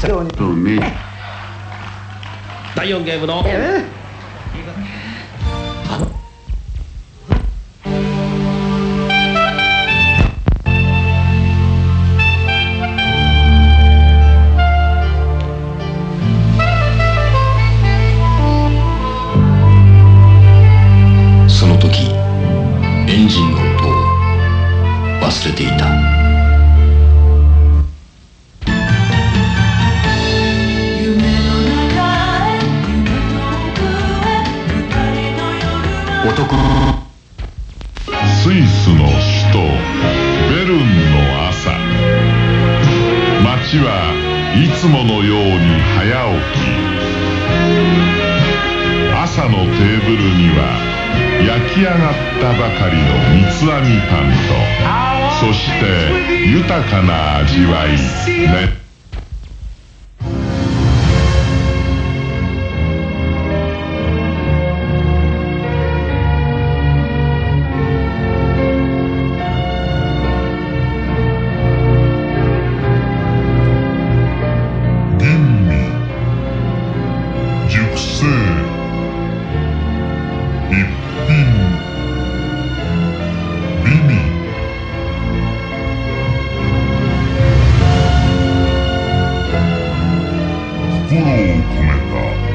それをね。第4ゲームの。え？その時エンジンの音を忘れていた男。スイスの首都ベルンの朝。街はいつものように早起き。朝のテーブルには焼き上がったばかりの三つ編みパンとそして豊かな味わいね Vou comentar.